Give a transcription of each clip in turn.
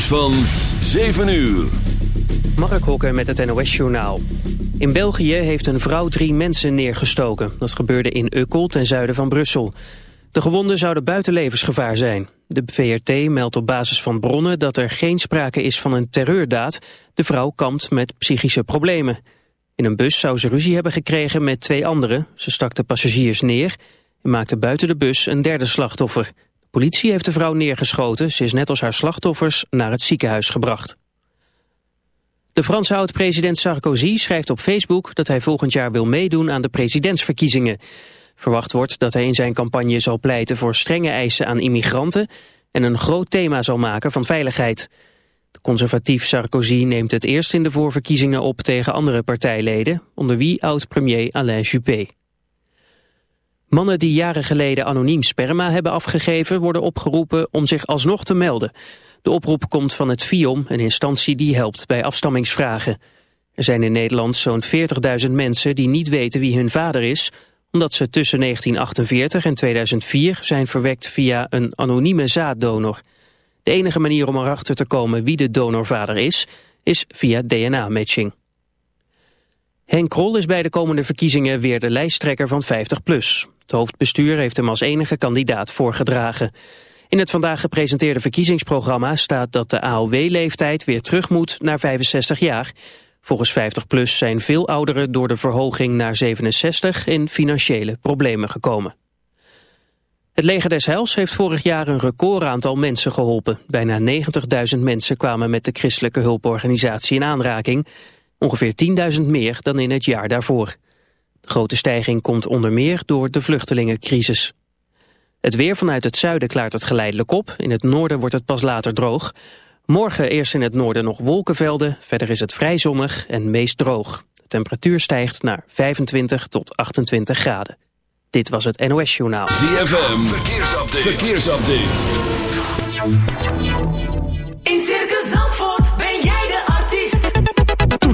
van 7 uur. Mark Hokker met het NOS-journaal. In België heeft een vrouw drie mensen neergestoken. Dat gebeurde in Ukkel, ten zuiden van Brussel. De gewonden zouden buiten levensgevaar zijn. De VRT meldt op basis van bronnen dat er geen sprake is van een terreurdaad. De vrouw kampt met psychische problemen. In een bus zou ze ruzie hebben gekregen met twee anderen. Ze stak de passagiers neer en maakte buiten de bus een derde slachtoffer politie heeft de vrouw neergeschoten. Ze is net als haar slachtoffers naar het ziekenhuis gebracht. De Franse oud-president Sarkozy schrijft op Facebook dat hij volgend jaar wil meedoen aan de presidentsverkiezingen. Verwacht wordt dat hij in zijn campagne zal pleiten voor strenge eisen aan immigranten en een groot thema zal maken van veiligheid. De conservatief Sarkozy neemt het eerst in de voorverkiezingen op tegen andere partijleden, onder wie oud-premier Alain Juppé. Mannen die jaren geleden anoniem sperma hebben afgegeven... worden opgeroepen om zich alsnog te melden. De oproep komt van het FIOM, een instantie die helpt bij afstammingsvragen. Er zijn in Nederland zo'n 40.000 mensen die niet weten wie hun vader is... omdat ze tussen 1948 en 2004 zijn verwekt via een anonieme zaaddonor. De enige manier om erachter te komen wie de donorvader is... is via DNA-matching. Henk Krol is bij de komende verkiezingen weer de lijsttrekker van 50PLUS. Het hoofdbestuur heeft hem als enige kandidaat voorgedragen. In het vandaag gepresenteerde verkiezingsprogramma staat dat de AOW-leeftijd weer terug moet naar 65 jaar. Volgens 50PLUS zijn veel ouderen door de verhoging naar 67 in financiële problemen gekomen. Het leger des Heils heeft vorig jaar een recordaantal mensen geholpen. Bijna 90.000 mensen kwamen met de christelijke hulporganisatie in aanraking. Ongeveer 10.000 meer dan in het jaar daarvoor. Grote stijging komt onder meer door de vluchtelingencrisis. Het weer vanuit het zuiden klaart het geleidelijk op. In het noorden wordt het pas later droog. Morgen eerst in het noorden nog wolkenvelden. Verder is het vrij zonnig en meest droog. De temperatuur stijgt naar 25 tot 28 graden. Dit was het NOS Journaal. ZFM, verkeersupdate. verkeersupdate.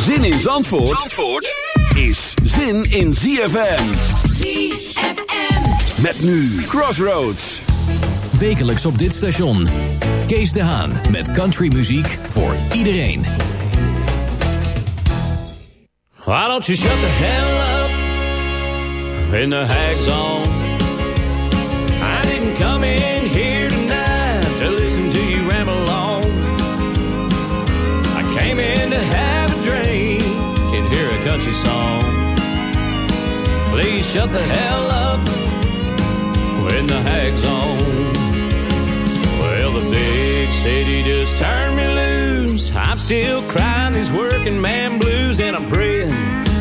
Zin in Zandvoort, Zandvoort is zin in ZFM. ZFM. Met nu Crossroads. Wekelijks op dit station. Kees de Haan met countrymuziek voor iedereen. Why don't you shut the hell up when the hag's on? I didn't come in here country song. Please shut the hell up when the hag's on. Well, the big city just turned me loose. I'm still crying these working man blues, and I'm praying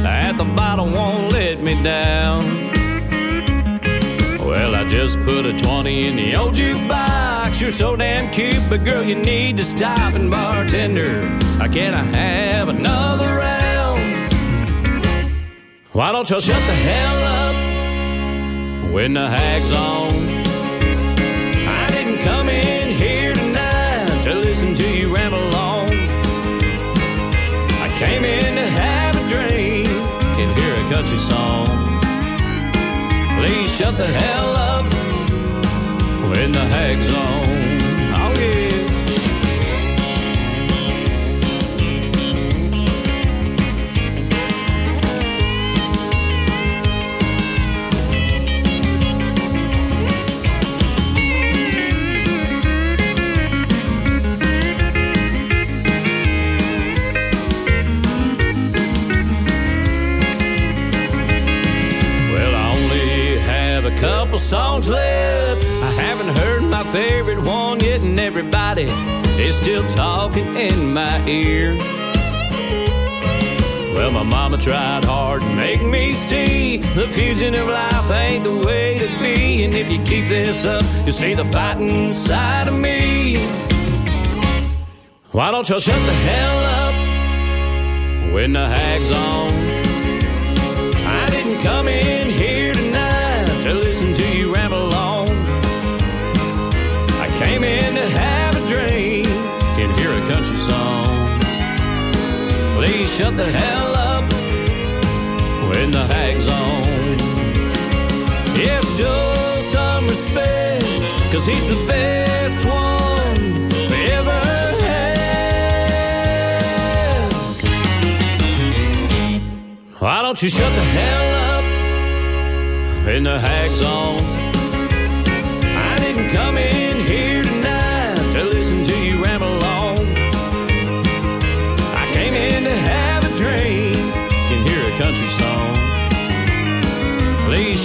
that the bottle won't let me down. Well, I just put a 20 in the old jukebox. You're so damn cute, but girl, you need to stop and bartender. uh, Can I have another round? Why don't you shut the hell up when the hag's on? I didn't come in here tonight to listen to you ramble on. I came in to have a drink and hear a country song. Please shut the hell up when the hag's on. Songs left. I haven't heard my favorite one yet, and everybody is still talking in my ear. Well, my mama tried hard to make me see the fusion of life ain't the way to be. And if you keep this up, you'll see the fighting side of me. Why don't you shut the hell up when the hag's on? I didn't come in shut the hell up in the hag zone. Yeah, show some respect, cause he's the best one we ever had. Why don't you shut the hell up when the hag's on?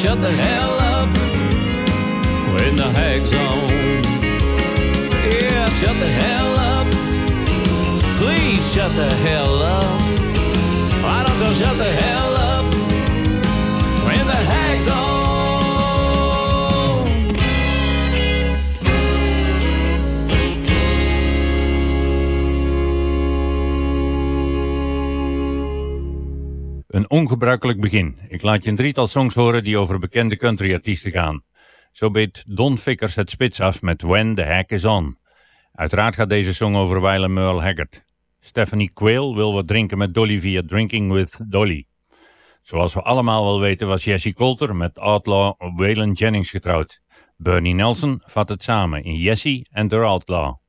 Shut the hell up when the hag's on. Yeah, shut the hell up. Please shut the hell up. Why don't you shut the hell ongebruikelijk begin. Ik laat je een drietal songs horen die over bekende countryartiesten gaan. Zo beet Don Vickers het spits af met When the Hack is On. Uiteraard gaat deze song over Wyler Merle Haggard. Stephanie Quayle wil wat drinken met Dolly via Drinking with Dolly. Zoals we allemaal wel weten was Jessie Coulter met outlaw Waylon Jennings getrouwd. Bernie Nelson vat het samen in Jessie and the Outlaw.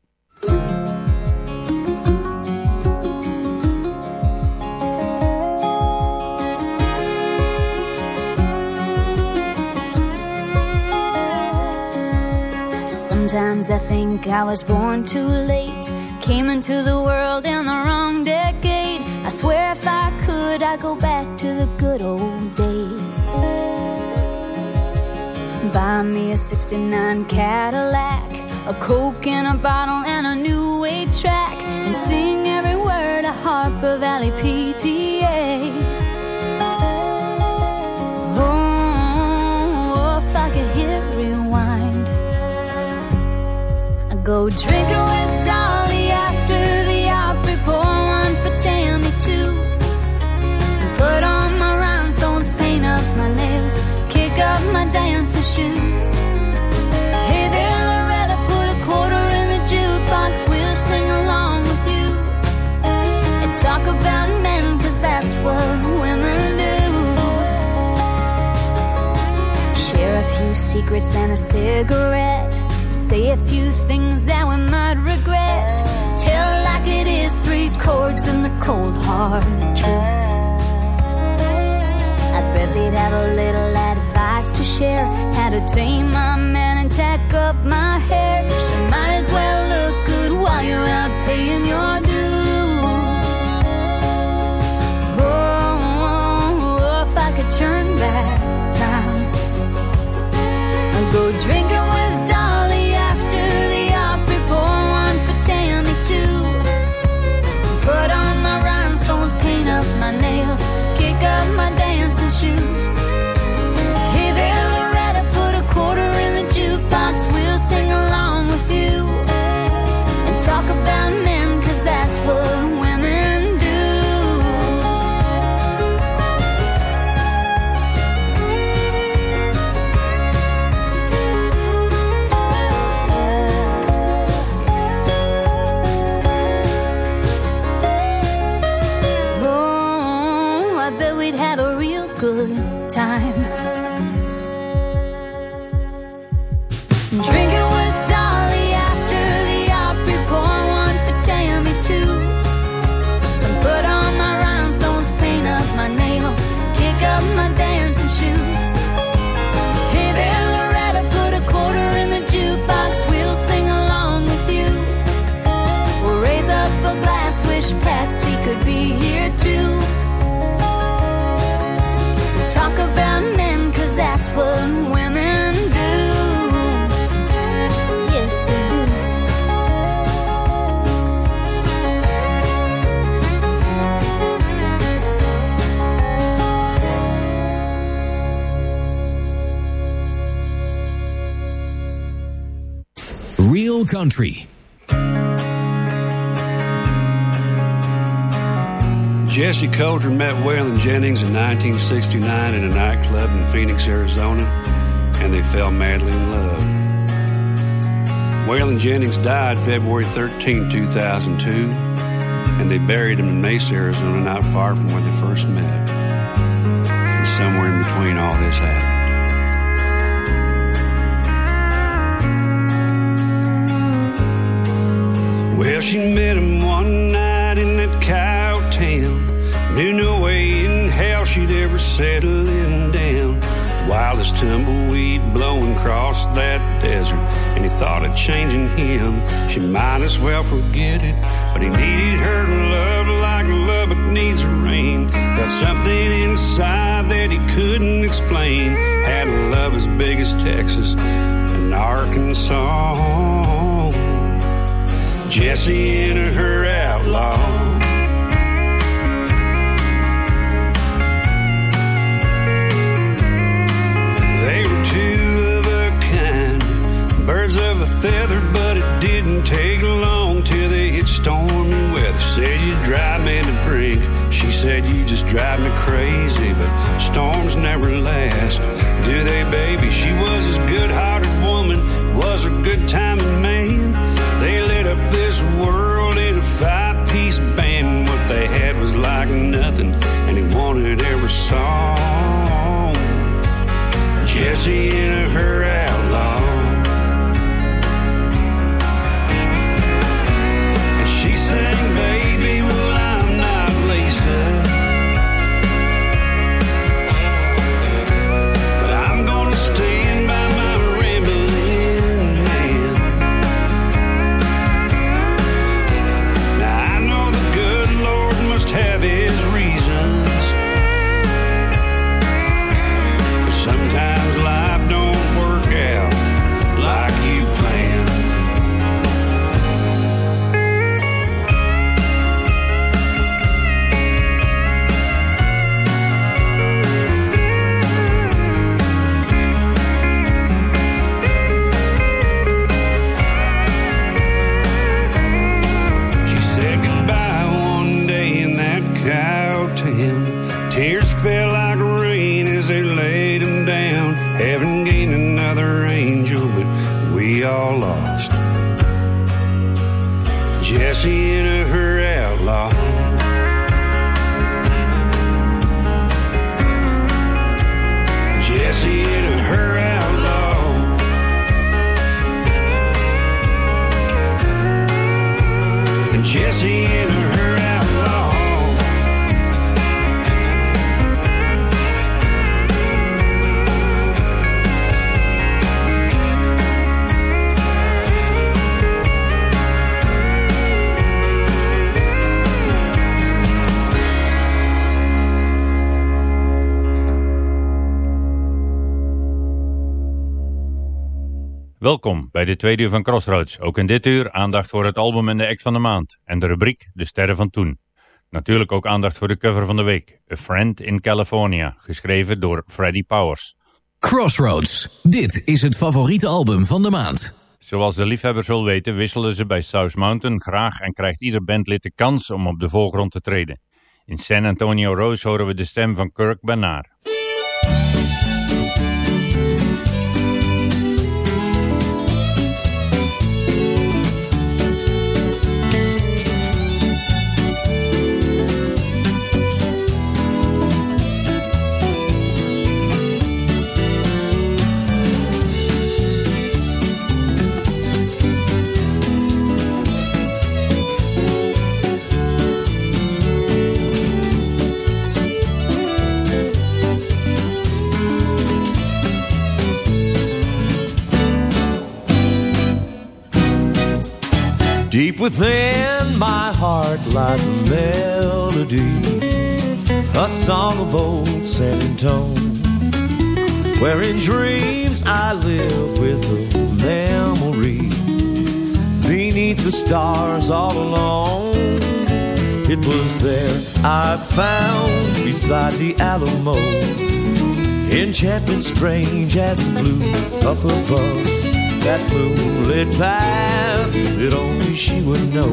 Sometimes I think I was born too late. Came into the world in the wrong decade. I swear if I could, I'd go back to the good old days. Buy me a 69 Cadillac, a Coke in a bottle, and a new weight track. And sing every word of Harper Valley PTA. Go drinking with Dolly after the Opry, pour one for Tammy too. Put on my rhinestones, paint up my nails, kick up my dancing shoes. Hey there, Loretta, put a quarter in the jukebox, we'll sing along with you. And talk about men, cause that's what women do. Share a few secrets and a cigarette. Say a few things that we might regret. Tell like it is three chords and the cold hard truth. I bet they'd have a little advice to share. How to tame my man and tack up my hair. So might as well look good while you're out paying your dues. Oh, oh, oh if I could turn back time. I'd go drinking Country. Jessi Colter met Waylon Jennings in 1969 in a nightclub in Phoenix, Arizona, and they fell madly in love. Waylon Jennings died February 13, 2002, and they buried him in Mesa, Arizona, not far from where they first met. And somewhere in between all this happened. Well, she met him one night in that cow town. Knew no way in hell she'd ever settle him down. Wildest tumbleweed blowing across that desert. And he thought of changing him. She might as well forget it. But he needed her love like Lubbock needs rain. Felt something inside that he couldn't explain. Had a love as big as Texas and Arkansas. Jesse and her outlaw. They were two of a kind, birds of a feather, but it didn't take long till they hit stormy weather. Said you drive me to drink. She said you just drive me crazy, but storms never last, do they, baby? She was as good-hearted woman, was a good timing man. Up this world in a five-piece band. What they had was like nothing, and he wanted every song. Jesse and her outlaw. Bij de tweede uur van Crossroads. Ook in dit uur aandacht voor het album en de act van de maand. En de rubriek De Sterren van Toen. Natuurlijk ook aandacht voor de cover van de week. A Friend in California, geschreven door Freddie Powers. Crossroads. Dit is het favoriete album van de maand. Zoals de liefhebbers wel weten wisselen ze bij South Mountain graag en krijgt ieder bandlid de kans om op de voorgrond te treden. In San Antonio Rose horen we de stem van Kirk Bernard. Within my heart lies a melody, a song of old San Antone, where in dreams I live with a memory beneath the stars all alone. It was there I found beside the Alamo enchantment strange as the blue up above that moonlit path that only she would know.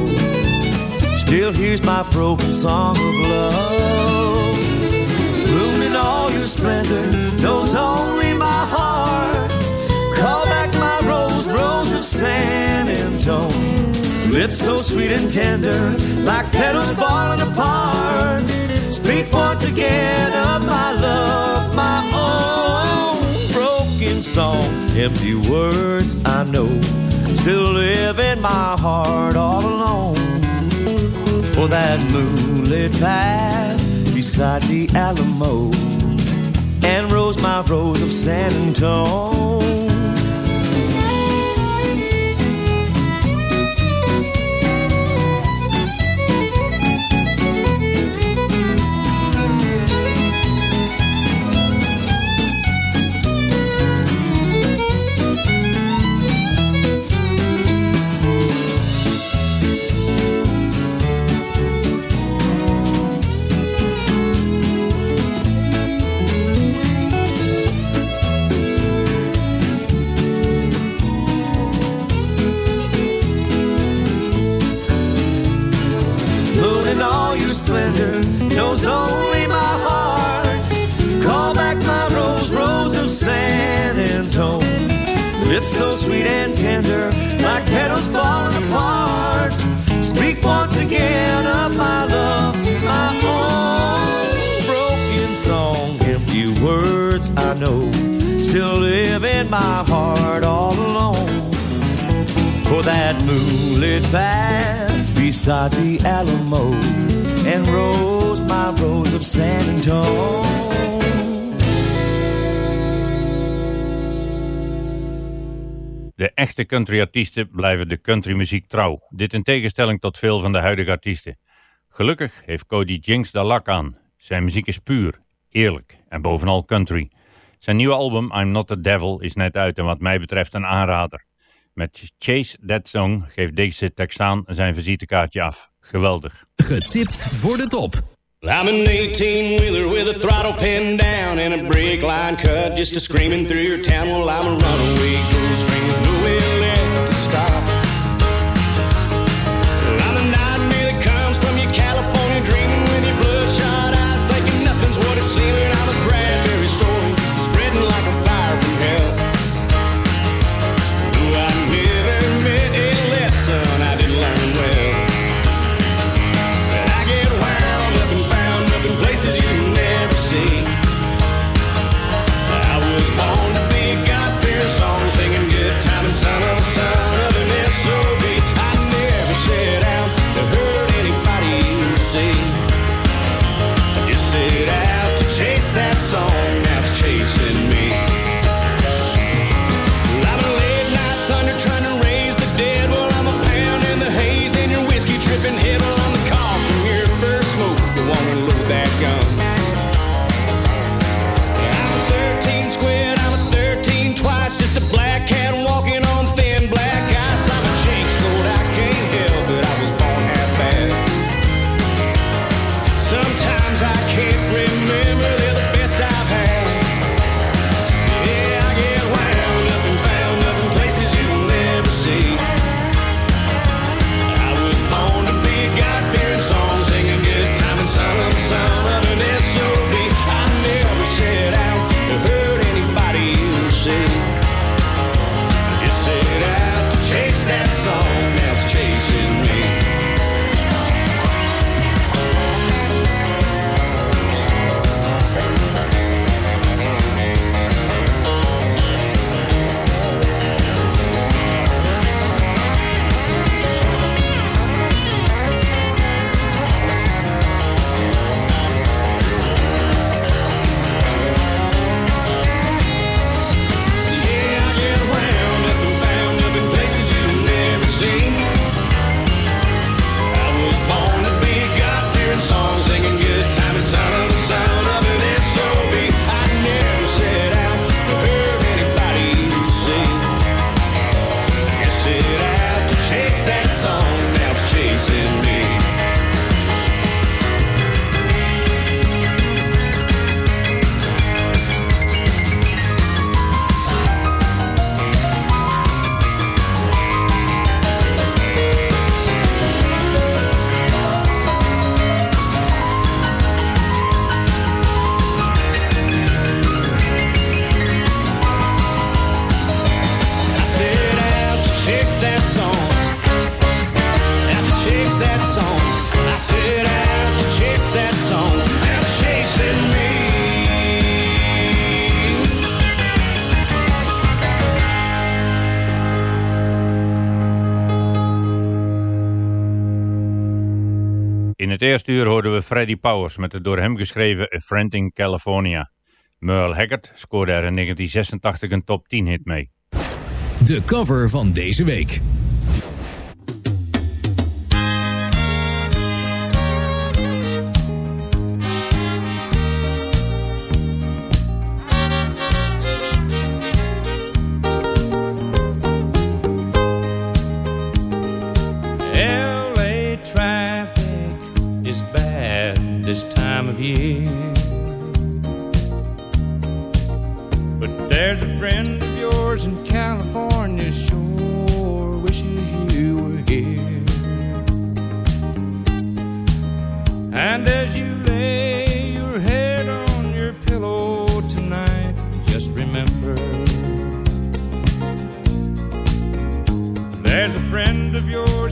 Still here's my broken song of love. Moon in all your splendor knows only my heart. Call back my rose, rose of San Antone. Lips so sweet and tender, like petals falling apart. Speak once again of my love, my own broken song. Empty words I know still live in my heart all alone. For that moonlit path beside the Alamo and rose my rose of San Antone. Beside the and rose my rose of San. De echte countryartiesten blijven de countrymuziek trouw. Dit in tegenstelling tot veel van de huidige artiesten. Gelukkig heeft Cody Jinks daar lak aan. Zijn muziek is puur, eerlijk en bovenal country. Zijn nieuwe album I'm Not the Devil is net uit en wat mij betreft een aanrader. Met Chase That Song geeft deze Texaan zijn visitekaartje af. Geweldig. Getipt voor de top. I'm an 18-wheeler with a throttle pinned down and a brake line cut just a screaming through your town. Well, I'm a runaway ghost Freddy Powers met de door hem geschreven A Friend in California. Merle Haggard scoorde er in 1986 een top 10 hit mee. De cover van deze week.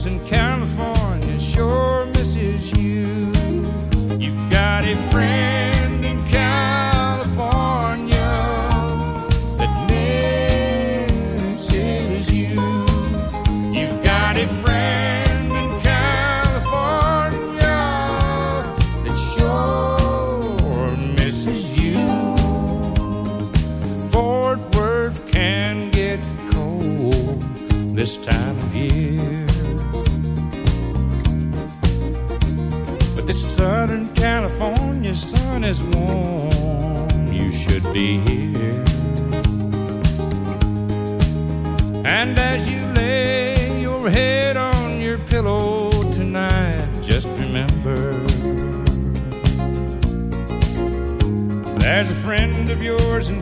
summers in California sure misses you. You've got a friend. be here. And as you lay your head on your pillow tonight, just remember there's a friend of yours in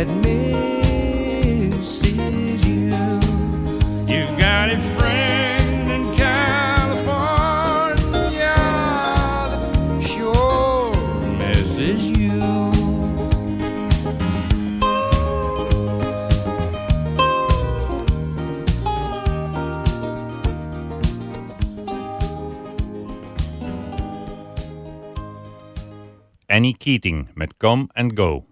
that misses you. You've got a friend in California that sure misses you. Annie Keating met Come and Go.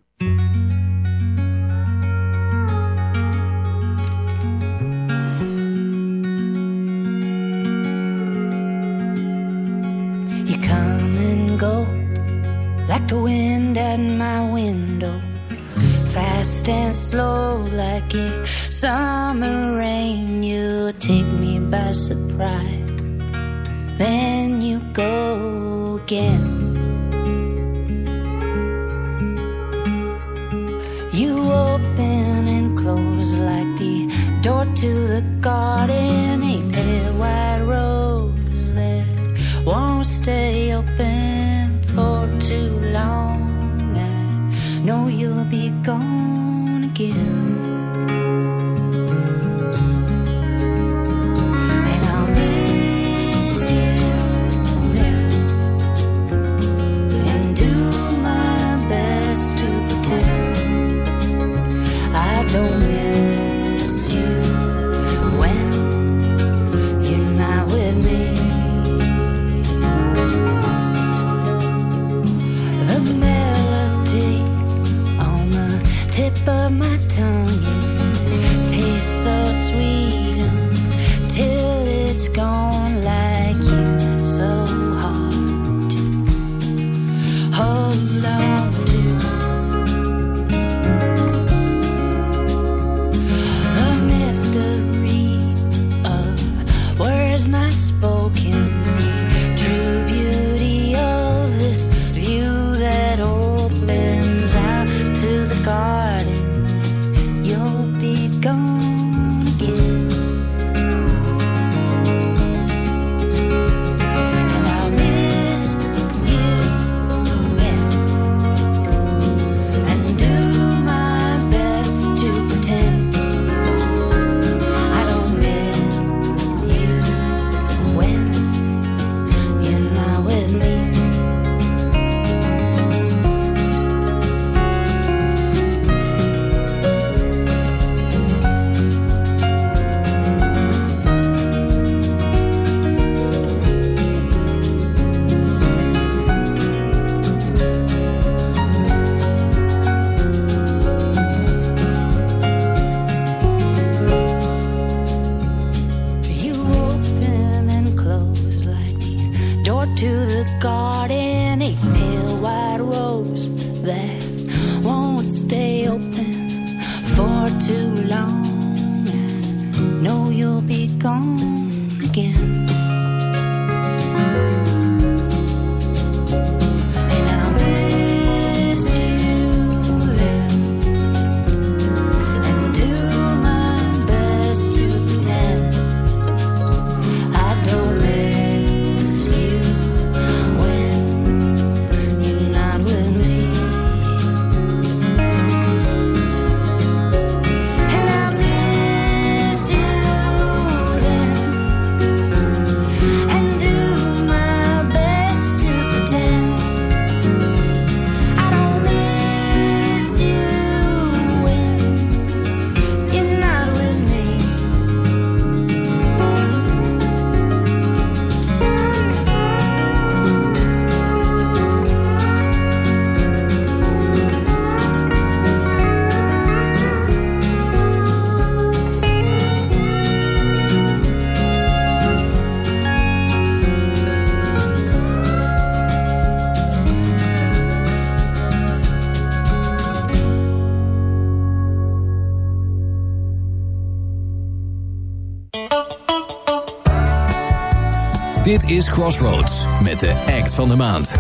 is Crossroads met de act van de maand.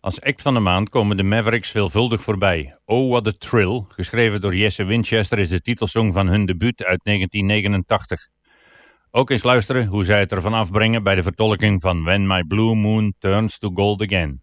Als act van de maand komen de Mavericks veelvuldig voorbij. Oh What a Thrill, geschreven door Jesse Winchester, is de titelsong van hun debuut uit 1989. Ook eens luisteren hoe zij het ervan afbrengen bij de vertolking van When My Blue Moon Turns to Gold Again.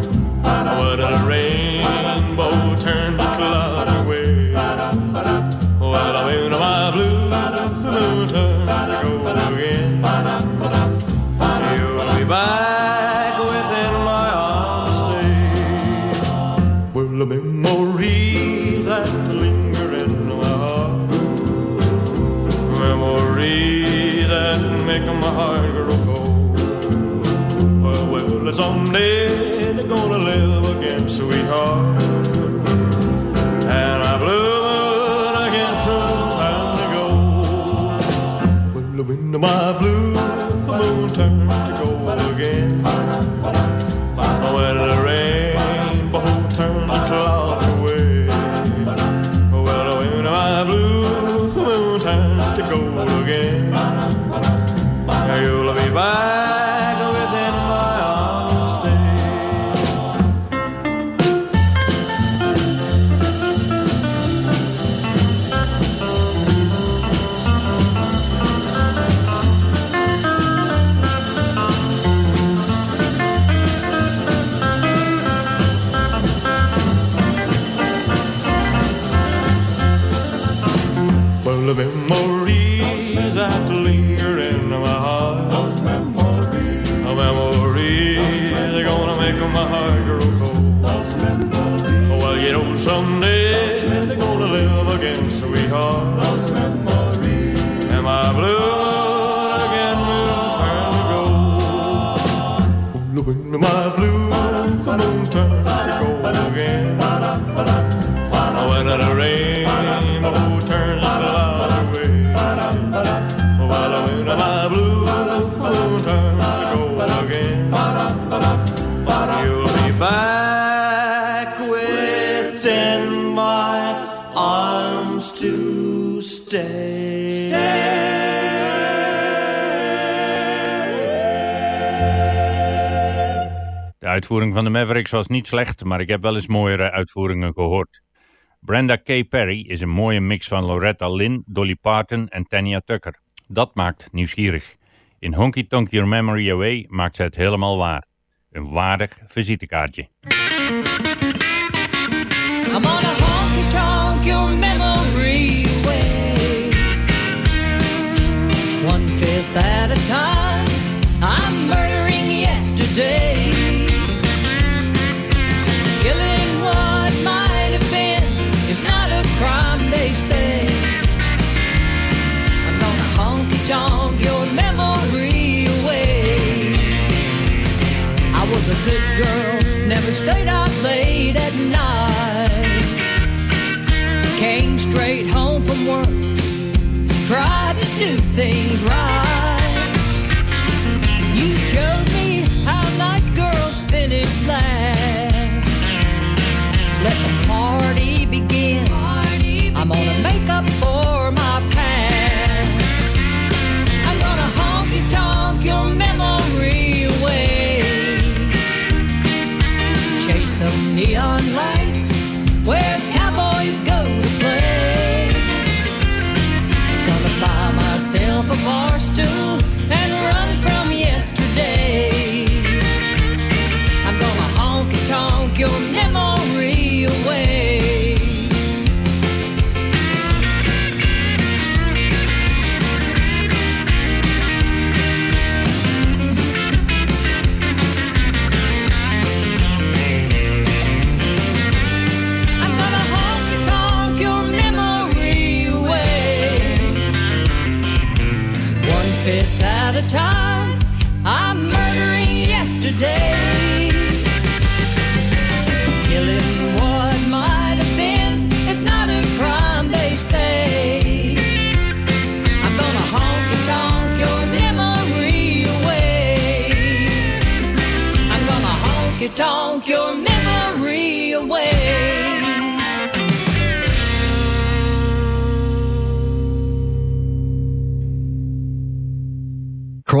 my blues. uitvoering van de Mavericks was niet slecht, maar ik heb wel eens mooiere uitvoeringen gehoord. Brenda K. Perry is een mooie mix van Loretta Lynn, Dolly Parton en Tanya Tucker. Dat maakt nieuwsgierig. In Honky Tonk Your Memory Away maakt ze het helemaal waar. Een waardig visitekaartje. I'm on a honky tonk your memory. One fifth at a time, I'm murdering yesterday. girl, never stayed out late at night. Came straight home from work, tried to do things right. You showed me how nice girls finish last. Let the party begin. sunlight.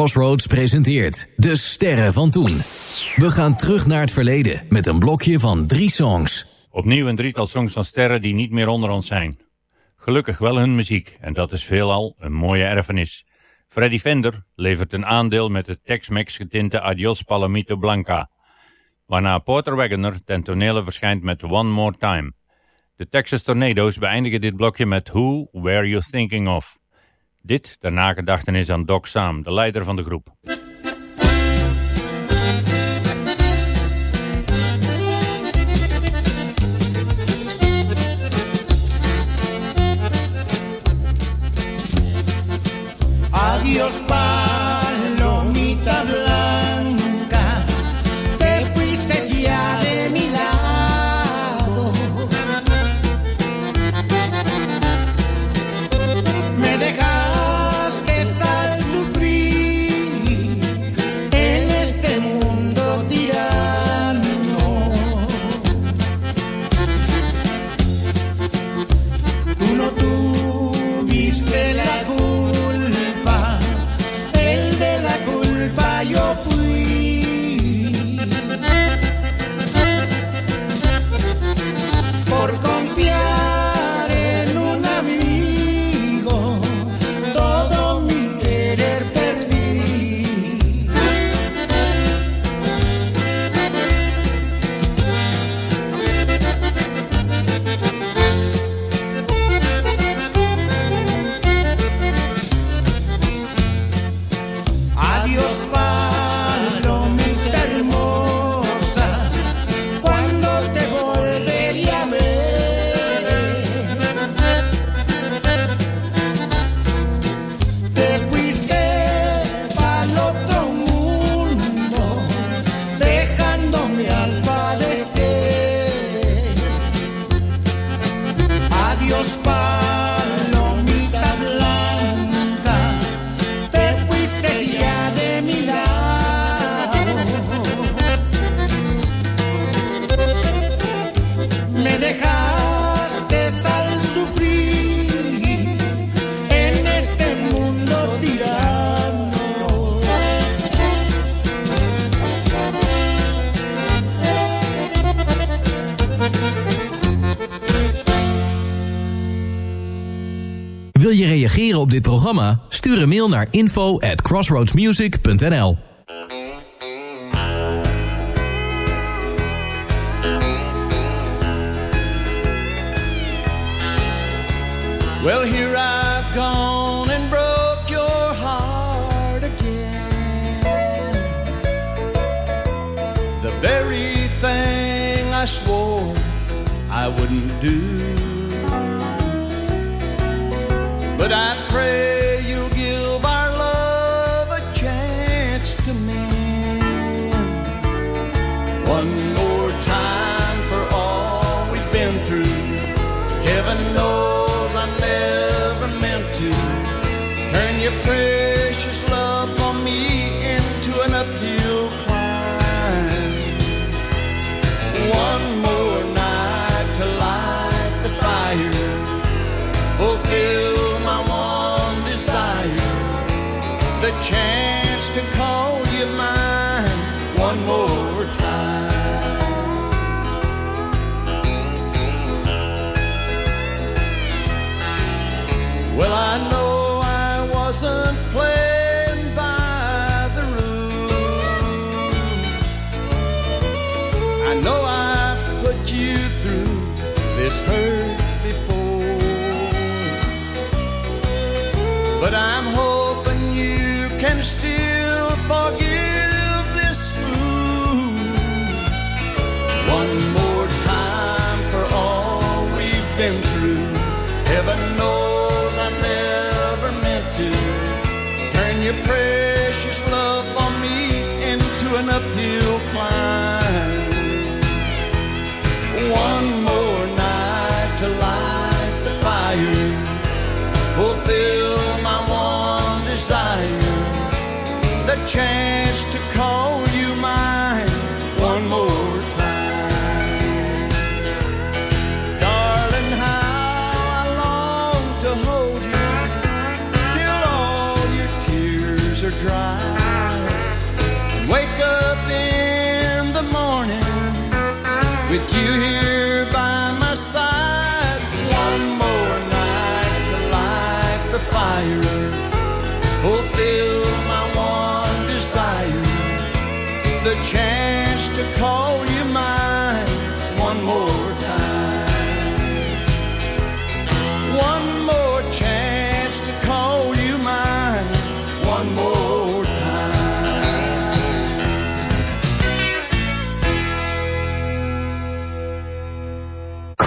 Crossroads presenteert De Sterren van Toen. We gaan terug naar het verleden met een blokje van drie songs. Opnieuw een drietal songs van sterren die niet meer onder ons zijn. Gelukkig wel hun muziek en dat is veelal een mooie erfenis. Freddy Fender levert een aandeel met het Tex-Mex getinte Adios Palomito Blanca. Waarna Porter Wagoner ten tonele verschijnt met One More Time. De Texas Tornadoes beëindigen dit blokje met Who Were You Thinking Of? Dit ter nagedachtenis aan Doc Sam, de leider van de groep. Palomita your reageren op dit programma? Stuur een mail naar info at crossroadsmusic.nl Well, here I've gone and broke your heart again. The very thing I swore I wouldn't do. But I pray this hurt before. But I'm chance to call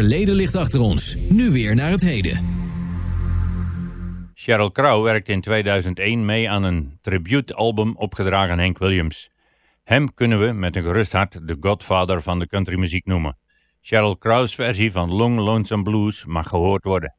verleden ligt achter ons. Nu weer naar het heden. Sheryl Crow werkte in 2001 mee aan een tributealbum opgedragen aan Hank Williams. Hem kunnen we met een gerust hart de godfather van de countrymuziek noemen. Sheryl Crow's versie van Long Lonesome Blues mag gehoord worden.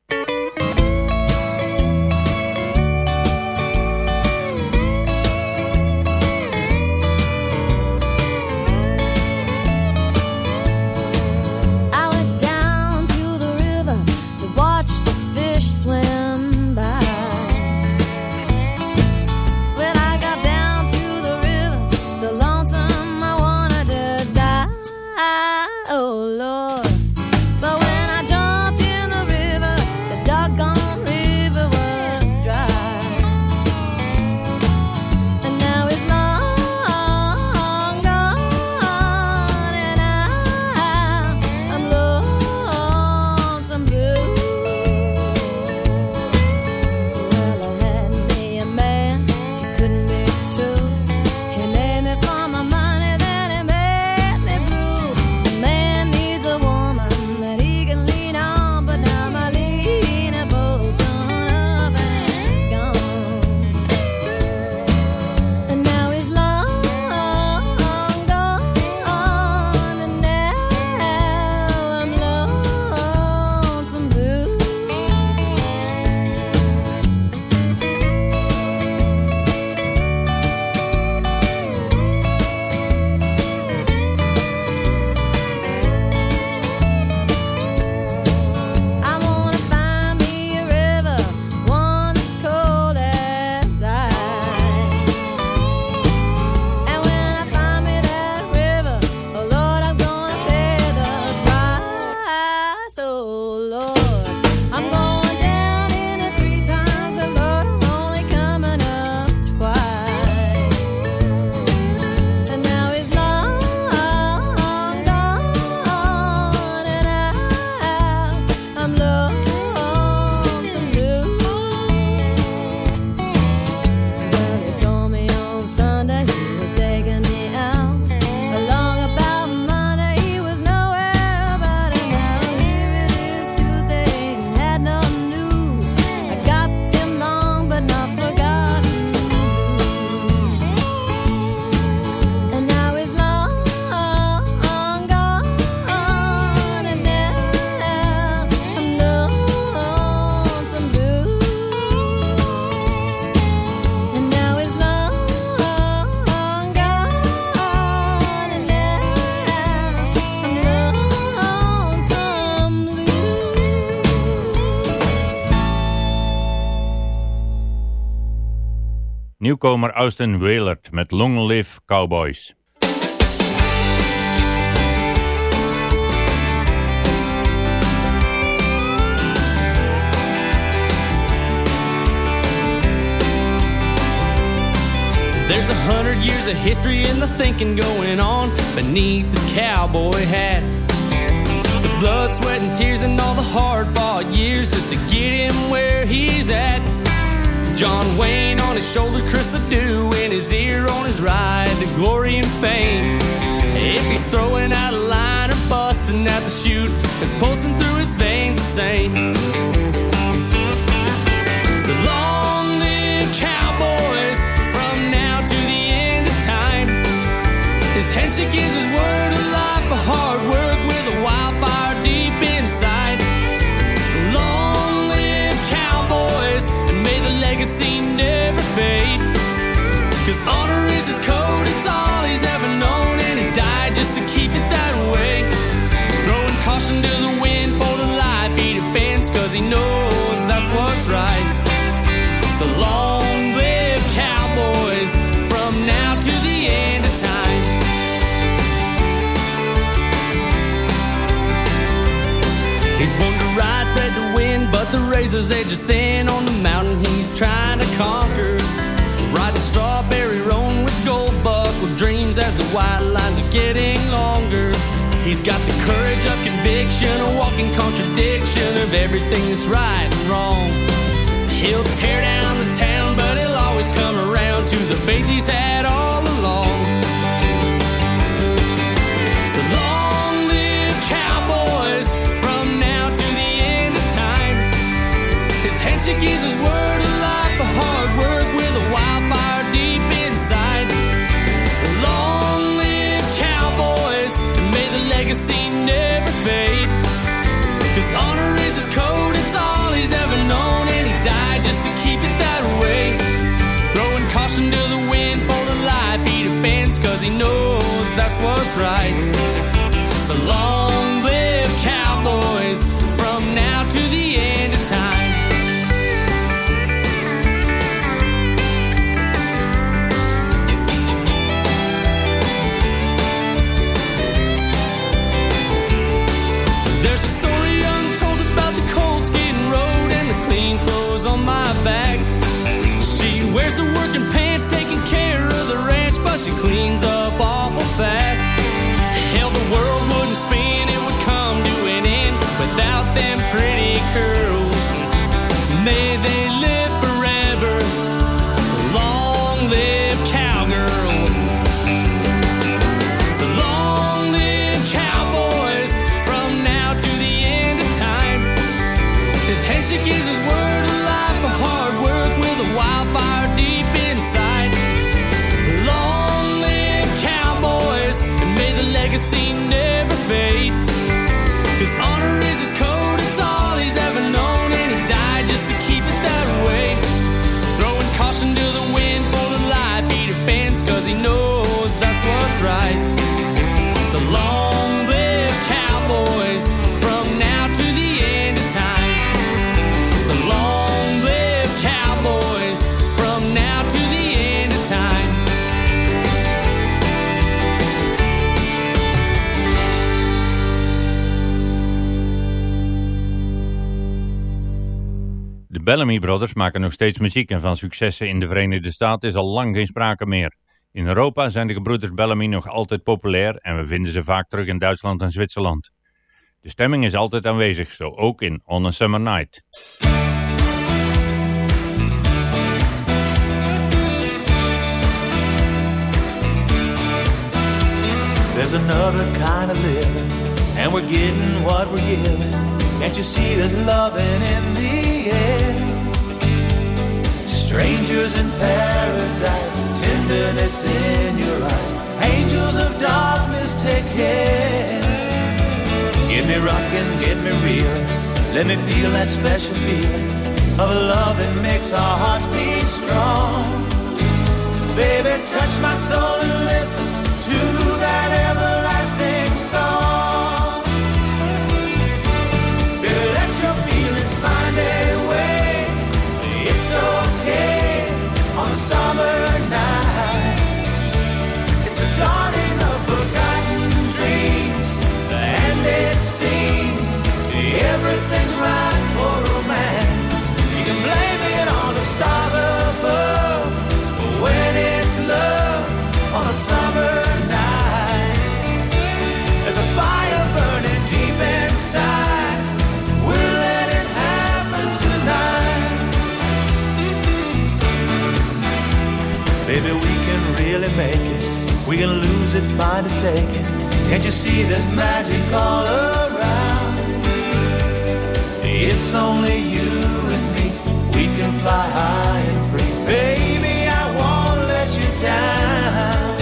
Nieuwkomer Austin Wailert met Long Live Cowboys. There's a hundred years of history and the thinking going on beneath this cowboy hat. The blood, sweat, and tears and all the hard fought years just to get him where he's at. John Wayne on his shoulder, Chris LeDoux in his ear on his ride to glory and fame. If he's throwing out a line or busting at the chute, it's pulsing through his veins the same. So long live cowboys from now to the end of time. His handshake is his word razor's edge is thin on the mountain he's trying to conquer. Riding strawberry roan with gold buck with dreams as the white lines are getting longer. He's got the courage of conviction, a walking contradiction of everything that's right and wrong. He'll tear down the town, but he'll always come around to the faith he's had all along. Handshake is his word Bellamy Brothers maken nog steeds muziek en van successen in de Verenigde Staten is al lang geen sprake meer. In Europa zijn de gebroeders Bellamy nog altijd populair en we vinden ze vaak terug in Duitsland en Zwitserland. De stemming is altijd aanwezig, zo ook in On a Summer Night. There's another kind of living, and we're getting what we're giving. Can't you see there's loving in the air? Strangers in paradise, tenderness in your eyes. Angels of darkness, take care. Get me rockin', get me reeling. Let me feel that special feeling of a love that makes our hearts beat strong. Baby, touch my soul and listen to that everlasting song. That find it take it. Can't you see there's magic all around? It's only you and me. We can fly high and free. Baby, I won't let you down.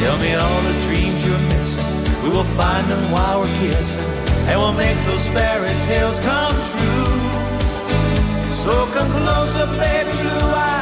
Tell me all the dreams you're missing. We will find them while we're kissing. And we'll make those fairy tales come true. So come closer, baby blue eyes.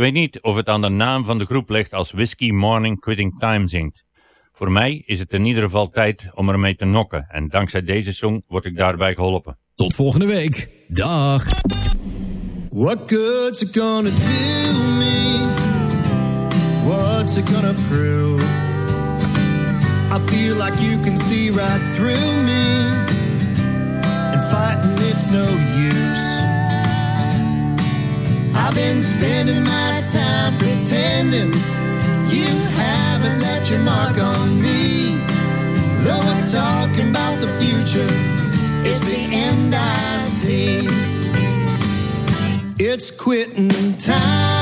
Weet niet of het aan de naam van de groep ligt als Whiskey Morning Quitting Time zingt. Voor mij is het in ieder geval tijd om ermee te nokken en dankzij deze song word ik daarbij geholpen. Tot volgende week. Dag. What good's it gonna do me? What's it gonna prove? I feel like you can see right through me, and fighting it's no use. I've been spending my time pretending you haven't left your mark on me. Though I'm talking about the future, it's the end I see. It's quitting time,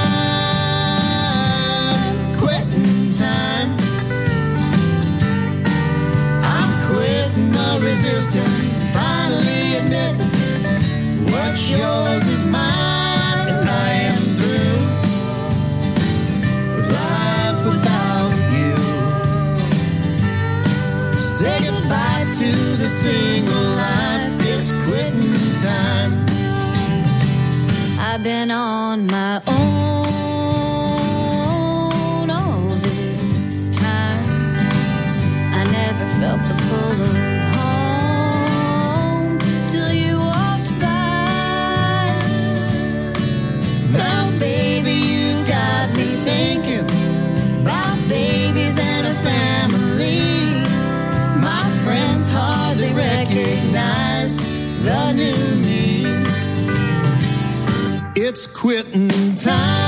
quitting time,